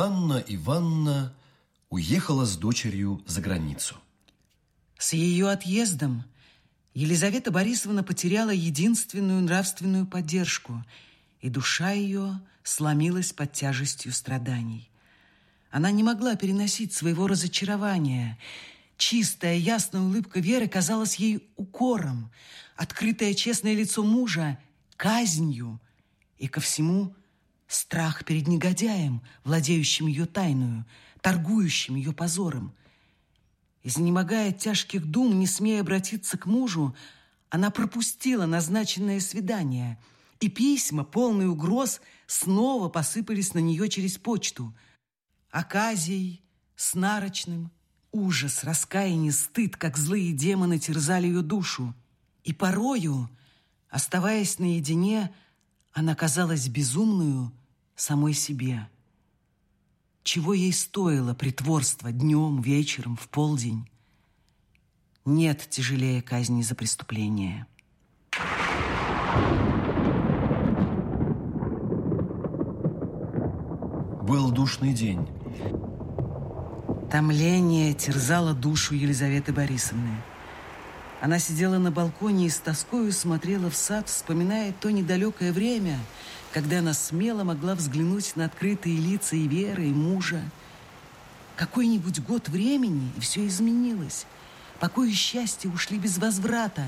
Анна Ивановна уехала с дочерью за границу. С ее отъездом Елизавета Борисовна потеряла единственную нравственную поддержку, и душа ее сломилась под тяжестью страданий. Она не могла переносить своего разочарования. Чистая, ясная улыбка Веры казалась ей укором, открытое честное лицо мужа – казнью, и ко всему страх перед негодяем, владеющим ее тайную, торгующим ее позором. Изнемогая от тяжких дум, не смея обратиться к мужу, она пропустила назначенное свидание, и письма, полные угроз, снова посыпались на нее через почту – Аказией, с нарочным, ужас, раскаяние, стыд, как злые демоны терзали ее душу. И порою, оставаясь наедине, она казалась безумную самой себе. Чего ей стоило притворство днем, вечером, в полдень? Нет тяжелее казни за преступление. Был душный день. Томление терзало душу Елизаветы Борисовны. Она сидела на балконе и с тоскою смотрела в сад, вспоминая то недалекое время, когда она смело могла взглянуть на открытые лица и Веры, и мужа. Какой-нибудь год времени, и все изменилось. Покой и счастье ушли без возврата,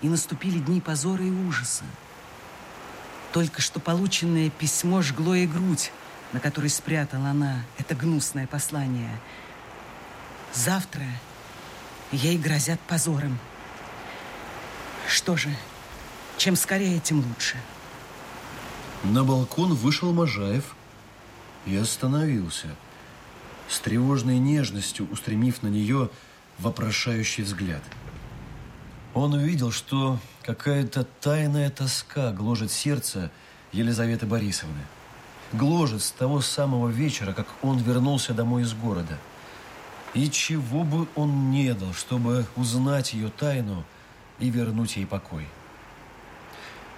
и наступили дни позора и ужаса. Только что полученное письмо жгло ей грудь, на которой спрятала она это гнусное послание. Завтра ей грозят позором. Что же, чем скорее, тем лучше. На балкон вышел Можаев и остановился, с тревожной нежностью устремив на нее вопрошающий взгляд. Он увидел, что какая-то тайная тоска гложет сердце Елизаветы Борисовны гложет с того самого вечера, как он вернулся домой из города. И чего бы он не дал, чтобы узнать ее тайну и вернуть ей покой.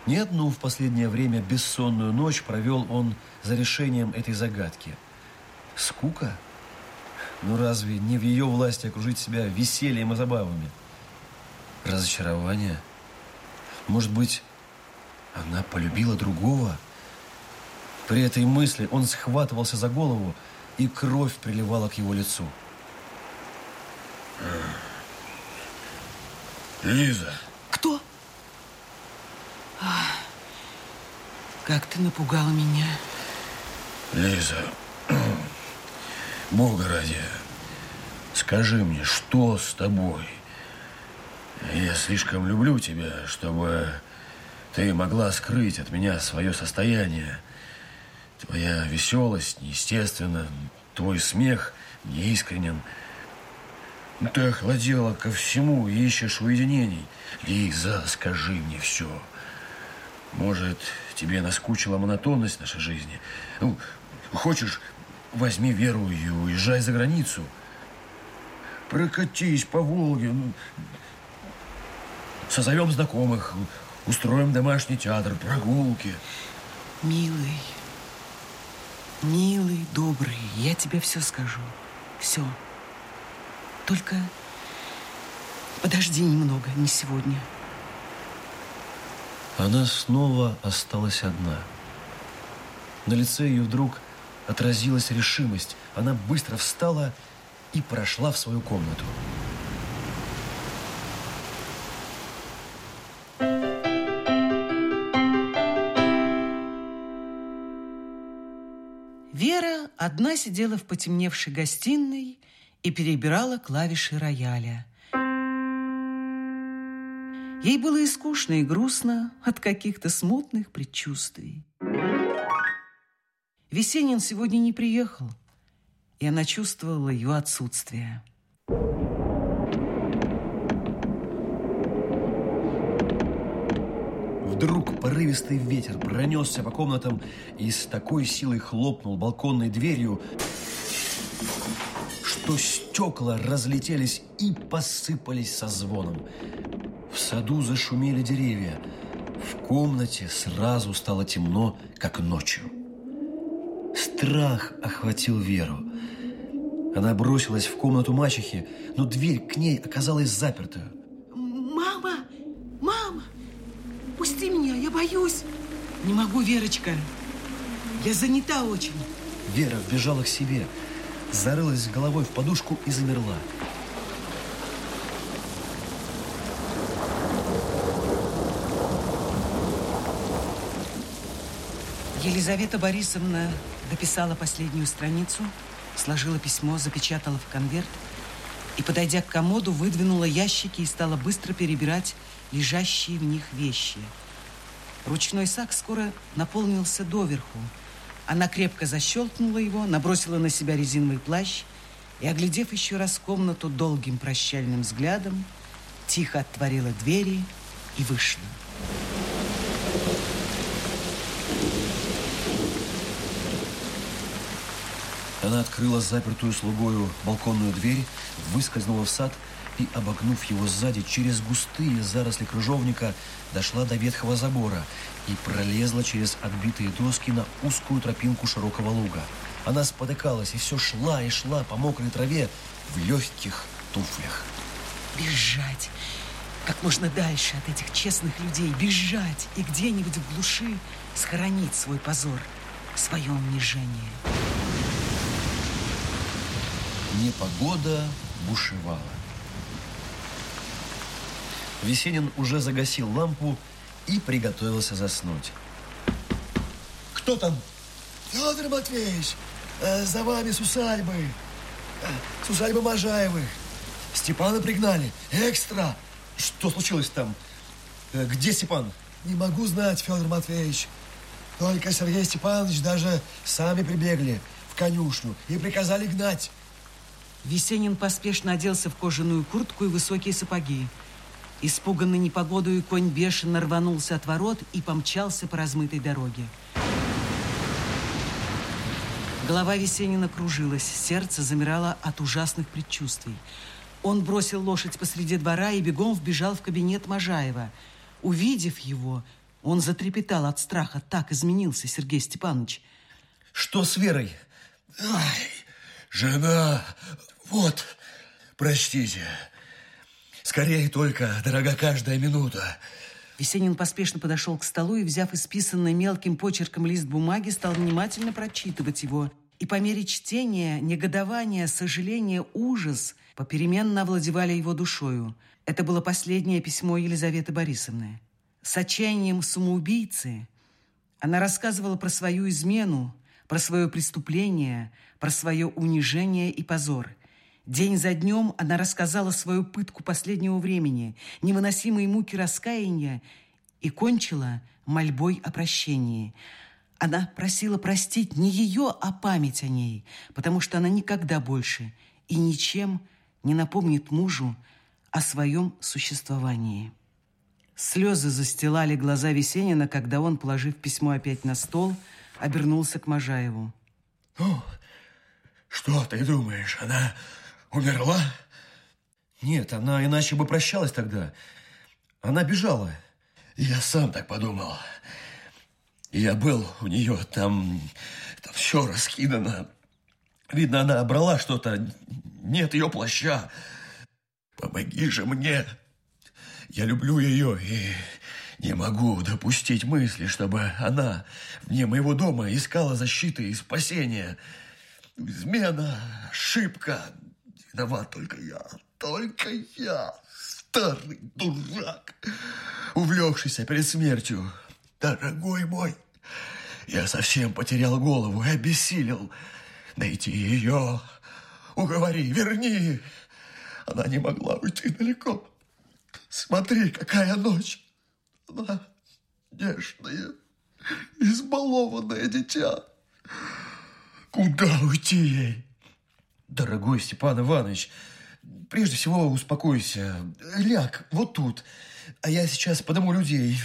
Не одну в последнее время бессонную ночь провел он за решением этой загадки. Скука? Ну разве не в ее власти окружить себя весельем и забавами? Разочарование? Может быть, она полюбила другого? При этой мысли он схватывался за голову, и кровь приливала к его лицу. Лиза. Кто? А, как ты напугала меня. Лиза, Бога ради, скажи мне, что с тобой? Я слишком люблю тебя, чтобы ты могла скрыть от меня свое состояние. Твоя веселость неестественна, твой смех неискренен. Ну, ты охладела ко всему и ищешь уединений. Лиза, скажи мне все. Может, тебе наскучила монотонность нашей жизни? Ну, хочешь, возьми Веру и уезжай за границу. Прокатись по Волге. Ну, созовем знакомых, устроим домашний театр, прогулки. Милый, Милый, добрый, я тебе все скажу. Все. Только подожди немного, не сегодня. Она снова осталась одна. На лице ее вдруг отразилась решимость. Она быстро встала и прошла в свою комнату. Одна сидела в потемневшей гостиной и перебирала клавиши рояля. Ей было и скучно, и грустно от каких-то смутных предчувствий. Весенин сегодня не приехал, и она чувствовала ее отсутствие. Вдруг порывистый ветер пронесся по комнатам и с такой силой хлопнул балконной дверью, что стекла разлетелись и посыпались со звоном. В саду зашумели деревья. В комнате сразу стало темно, как ночью. Страх охватил Веру. Она бросилась в комнату мачехи, но дверь к ней оказалась заперта. Мама! Мама! Пусти меня, я боюсь. Не могу, Верочка. Я занята очень. Вера вбежала к себе, зарылась головой в подушку и замерла. Елизавета Борисовна дописала последнюю страницу, сложила письмо, запечатала в конверт и, подойдя к комоду, выдвинула ящики и стала быстро перебирать лежащие в них вещи. Ручной сак скоро наполнился доверху. Она крепко защелкнула его, набросила на себя резиновый плащ и, оглядев еще раз комнату долгим прощальным взглядом, тихо отворила двери и вышла. Она открыла запертую слугою балконную дверь, выскользнула в сад и, обогнув его сзади через густые заросли крыжовника, дошла до ветхого забора и пролезла через отбитые доски на узкую тропинку широкого луга. Она спотыкалась и все шла и шла по мокрой траве в легких туфлях. Бежать! Как можно дальше от этих честных людей. Бежать и где-нибудь в глуши схоронить свой позор, свое унижение. Непогода бушевала. Весенин уже загасил лампу и приготовился заснуть. Кто там? Федор Матвеевич, э, за вами с усадьбы. Э, с усадьбы Можаевых. Степана пригнали. Экстра. Что случилось там? Э, где Степан? Не могу знать, Федор Матвеевич. Только Сергей Степанович даже сами прибегли в конюшню и приказали гнать. Весенин поспешно оделся в кожаную куртку и высокие сапоги. Испуганный непогодою, конь бешено рванулся от ворот и помчался по размытой дороге. Голова Весенина кружилась, сердце замирало от ужасных предчувствий. Он бросил лошадь посреди двора и бегом вбежал в кабинет Можаева. Увидев его, он затрепетал от страха. Так изменился Сергей Степанович. Что с Верой? Ай, жена вот, прочтите. Скорее только, дорога каждая минута. Весенин поспешно подошел к столу и, взяв исписанный мелким почерком лист бумаги, стал внимательно прочитывать его. И по мере чтения негодование, сожаление, ужас попеременно овладевали его душою. Это было последнее письмо Елизаветы Борисовны. С отчаянием самоубийцы она рассказывала про свою измену, про свое преступление, про свое унижение и позор – День за днем она рассказала свою пытку последнего времени, невыносимые муки раскаяния и кончила мольбой о прощении. Она просила простить не ее, а память о ней, потому что она никогда больше и ничем не напомнит мужу о своем существовании. Слезы застилали глаза Весенина, когда он, положив письмо опять на стол, обернулся к Можаеву. «Ну, что ты думаешь, она Умерла? Нет, она иначе бы прощалась тогда. Она бежала. Я сам так подумал. Я был у нее, там, там все раскидано. Видно, она брала что-то. Нет ее плаща. Помоги же мне. Я люблю ее и не могу допустить мысли, чтобы она вне моего дома искала защиты и спасения. Измена, ошибка, Виноват только я, только я, старый дурак, увлекшийся перед смертью. Дорогой мой, я совсем потерял голову и обессилел. Найти ее, уговори, верни. Она не могла уйти далеко. Смотри, какая ночь. Она нежная, избалованное дитя. Куда уйти ей? Дорогой Степан Иванович, прежде всего успокойся. Ляг вот тут, а я сейчас подыму людей.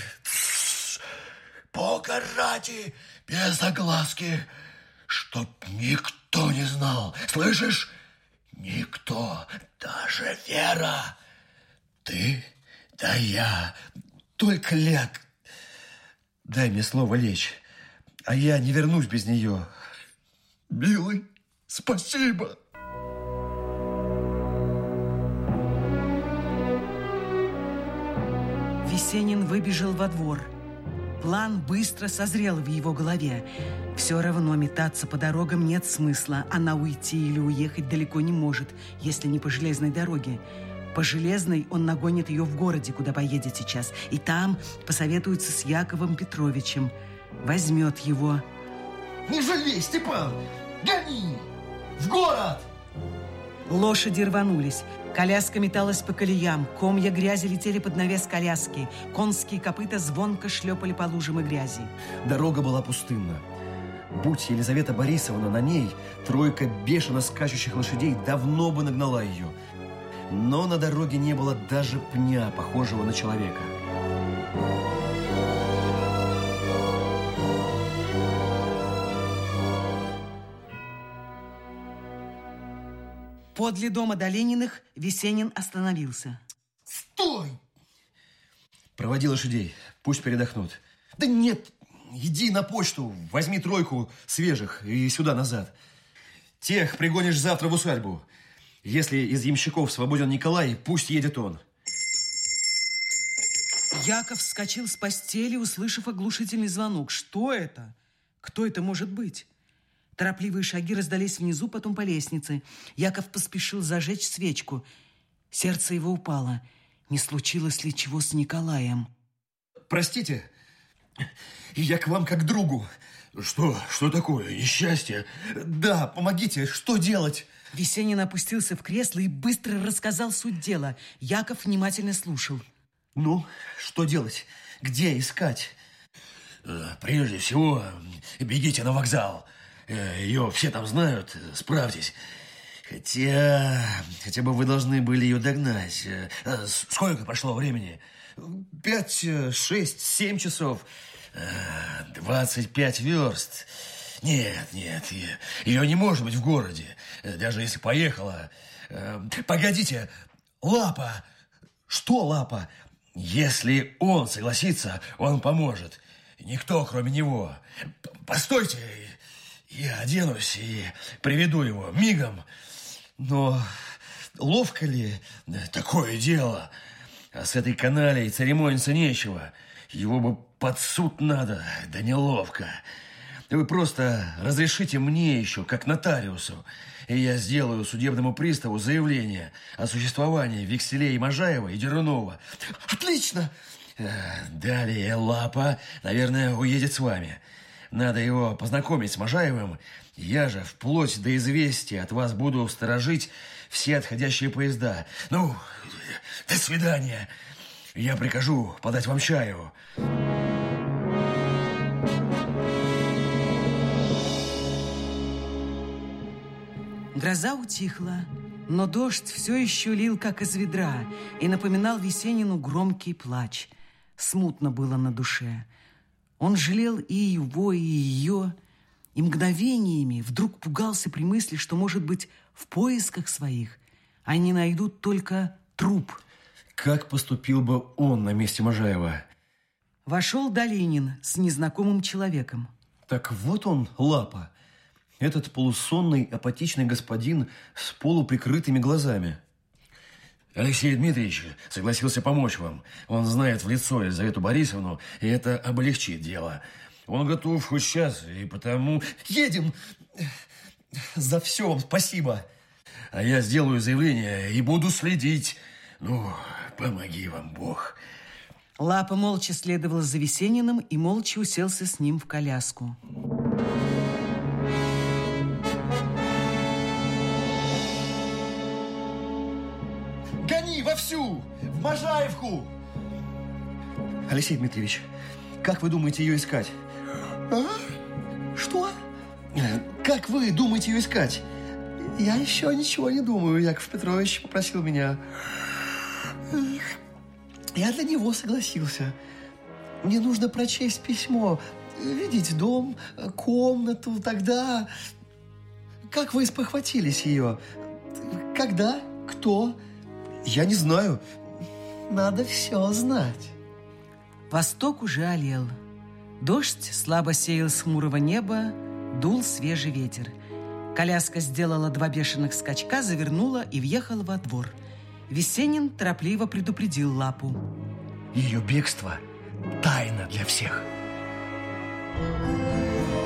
Бога ради, без огласки, чтоб никто не знал. Слышишь? Никто, даже Вера. Ты да я. Только ляг. Дай мне слово лечь, а я не вернусь без нее. Милый, спасибо. Весенин выбежал во двор. План быстро созрел в его голове. Все равно метаться по дорогам нет смысла. Она уйти или уехать далеко не может, если не по железной дороге. По железной он нагонит ее в городе, куда поедет сейчас. И там посоветуется с Яковом Петровичем. Возьмет его. Не жалей, Степан! Гони! В город! Лошади рванулись. Коляска металась по колеям, комья грязи летели под навес коляски, конские копыта звонко шлепали по лужам и грязи. Дорога была пустынна. Будь Елизавета Борисовна на ней, тройка бешено скачущих лошадей давно бы нагнала ее. Но на дороге не было даже пня, похожего на человека. Подле дома Долениных Весенин остановился. Стой! Проводи лошадей, пусть передохнут. Да нет, Иди на почту, возьми тройку свежих и сюда назад. Тех пригонишь завтра в усадьбу. Если из ямщиков свободен Николай, пусть едет он. Яков вскочил с постели, услышав оглушительный звонок. Что это? Кто это может быть? Торопливые шаги раздались внизу, потом по лестнице. Яков поспешил зажечь свечку. Сердце его упало. Не случилось ли чего с Николаем? Простите, я к вам как к другу. Что? Что такое? Несчастье? Да, помогите, что делать? Весенин опустился в кресло и быстро рассказал суть дела. Яков внимательно слушал. Ну, что делать? Где искать? Э, прежде всего, бегите на вокзал. Э, ее все там знают, справьтесь. Хотя, хотя бы вы должны были ее догнать. Э, сколько прошло времени? Пять, шесть, семь часов. Двадцать пять верст. Нет, нет, ее не может быть в городе. Даже если поехала. Погодите, Лапа. Что Лапа? Если он согласится, он поможет. Никто, кроме него. Постойте, я оденусь и приведу его мигом. Но ловко ли? Такое дело. А с этой каналей церемониться нечего. Его бы под суд надо, да неловко. Вы просто разрешите мне еще, как нотариусу, и я сделаю судебному приставу заявление о существовании векселей Можаева и Дерунова. Отлично! Э, далее Лапа, наверное, уедет с вами. Надо его познакомить с Можаевым. Я же вплоть до известия от вас буду сторожить все отходящие поезда. Ну, до свидания. Я прикажу подать вам чаю. Гроза утихла, но дождь все еще лил, как из ведра, и напоминал Весенину громкий плач. Смутно было на душе. Он жалел и его, и ее, и мгновениями вдруг пугался при мысли, что, может быть, в поисках своих они найдут только труп. Как поступил бы он на месте Можаева? Вошел Долинин с незнакомым человеком. Так вот он, Лапа. Этот полусонный, апатичный господин с полуприкрытыми глазами. Алексей Дмитриевич согласился помочь вам. Он знает в лицо Елизавету Борисовну, и это облегчит дело. Он готов хоть сейчас, и потому... Едем! За все вам спасибо. А я сделаю заявление и буду следить. Ну, помоги вам Бог. Лапа молча следовал за Весениным и молча уселся с ним в коляску. Вовсю! В Можаевку! Алексей Дмитриевич, как вы думаете ее искать? А? Что? Э, как вы думаете ее искать? Я еще ничего не думаю. Яков Петрович попросил меня. Я для него согласился. Мне нужно прочесть письмо, видеть дом, комнату. Тогда... Как вы спохватились ее? Когда? Кто? Я не знаю. Надо все знать. Восток уже олел. Дождь слабо сеял с хмурого неба, дул свежий ветер. Коляска сделала два бешеных скачка, завернула и въехала во двор. Весенин торопливо предупредил Лапу. Ее бегство – тайна для всех. Thank you.